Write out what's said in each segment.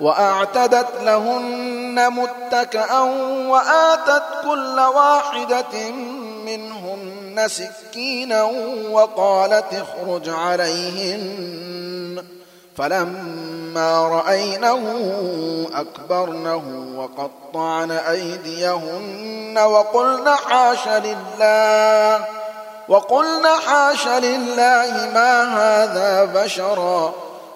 وأعتدت لهن متكئا وآتت كل واحدة منهن سكينا وقالت اخرج عليهن. فلما رأينه أكبرنه وقطعن أيديهن وقلن حاش لله وقلن حاش لله ما هذا بشرا.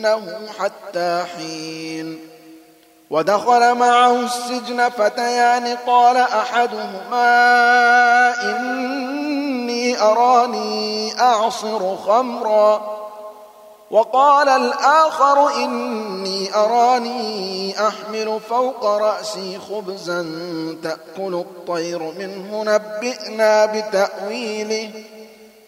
ليسجننه حتى حين. ودخل معه السجن فتيان قال أحدهما إني أراني أعصر خمرا. وقال الآخر إني أراني أحمل فوق رأسي خبزا تأكل الطير منه نبئنا بتأويله.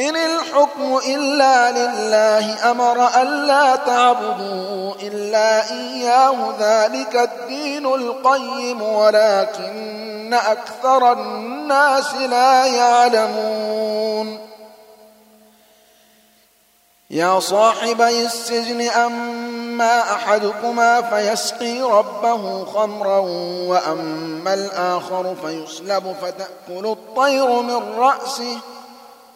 إن الحكم إلا لله أمر ألا تعبدوا إلا إياه ذلك الدين القيم ولكن أكثر الناس لا يعلمون. يا صاحبي السجن أما أحدكما فيسقي ربه خمرا وأما الآخر فيسلب فتأكل الطير من رأسه.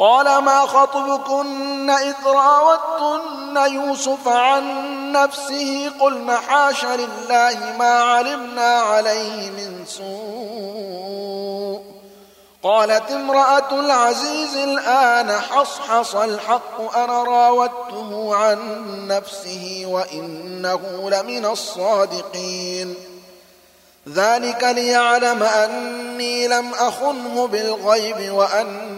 قال ما خطبكن إذ راوتن يوسف عن نفسه قلن حاش لله ما علمنا عليه من سوء. قالت امرأة العزيز الآن حصحص الحق أنا راودته عن نفسه وإنه لمن الصادقين. ذلك ليعلم أني لم أخنه بالغيب وأن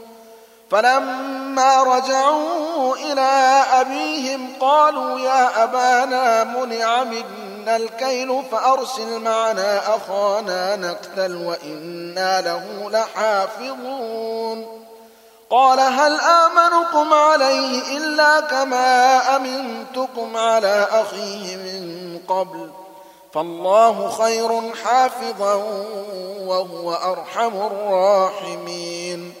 فلما رجعوا إلى أبيهم قالوا يا أبانا منع منا الكيل فأرسل معنا أخانا نقتل وإنا له لحافظون. قال هل آمنكم عليه إلا كما أمنتكم على أخيه من قبل؟ فالله خير حافظا وهو أرحم الراحمين.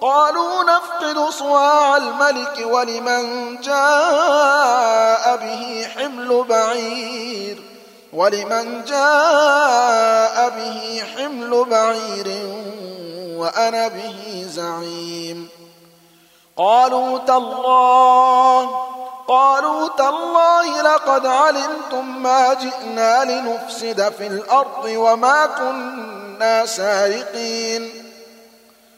قالوا نفقد صواع الملك ولمن جاء به حمل بعير. ولمن جاء به حمل بعير وأنا به زعيم. قالوا تالله قالوا تالله لقد علمتم ما جئنا لنفسد في الأرض وما كنا سارقين.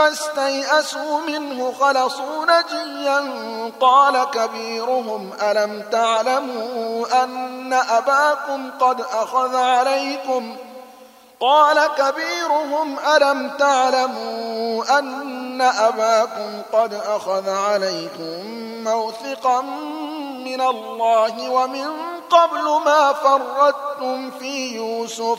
استيئسوا منه خلصوا نجيا قال كبيرهم ألم تعلموا أن أباكم قد أخذ عليكم ۖ قال كبيرهم ألم تعلموا أن أباكم قد أخذ عليكم موثقا من الله ومن قبل ما فردتم في يوسف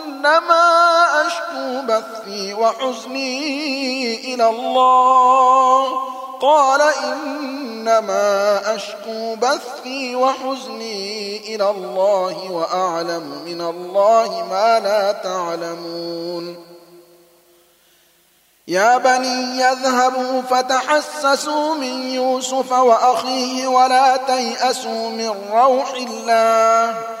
إنما أشكو بثي وحزني إلى الله. قال إنما أشكو بثي وحزني إلى الله وأعلم من الله ما لا تعلمون. يا بني يذهبوا فتحسسوا من يوسف وأخيه ولا تيأسوا من روح الله.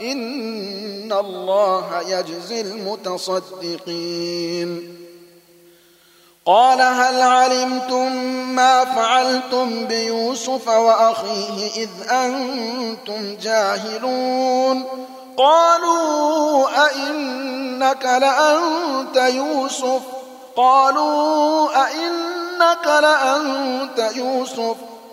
إن الله يجزي المتصدقين. قال هل علمتم ما فعلتم بيوسف وأخيه إذ أنتم جاهلون؟ قالوا أئنك لأنت يوسف؟ قالوا أئنك لأنت يوسف؟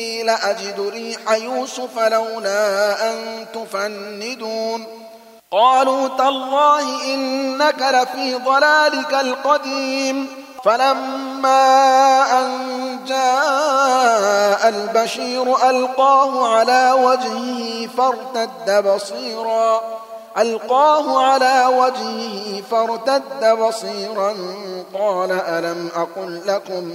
إني لأجد ريح يوسف لولا أن تفندون. قالوا تالله إنك لفي ضلالك القديم. فلما أن جاء البشير ألقاه على وجهه فارتد بصيرا. ألقاه على وجهه فارتد بصيرا. قال ألم أقل لكم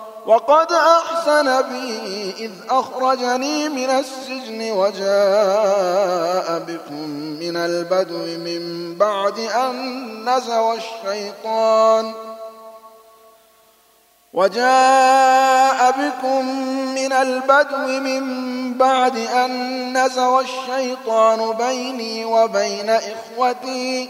وقد أحسن بي إذ أخرجني من السجن وجاء بكم من البدو من بعد أن نزغ الشيطان وجاء بكم من البدو من بعد أن نزغ الشيطان بيني وبين إخوتي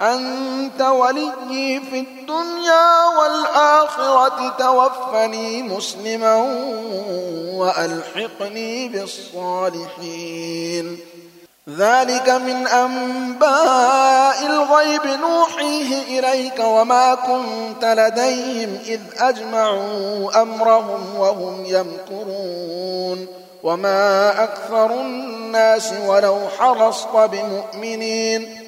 أنت ولي في الدنيا والآخرة توفني مسلما وألحقني بالصالحين. ذلك من أنباء الغيب نوحيه إليك وما كنت لديهم إذ أجمعوا أمرهم وهم يمكرون. وما أكثر الناس ولو حرصت بمؤمنين.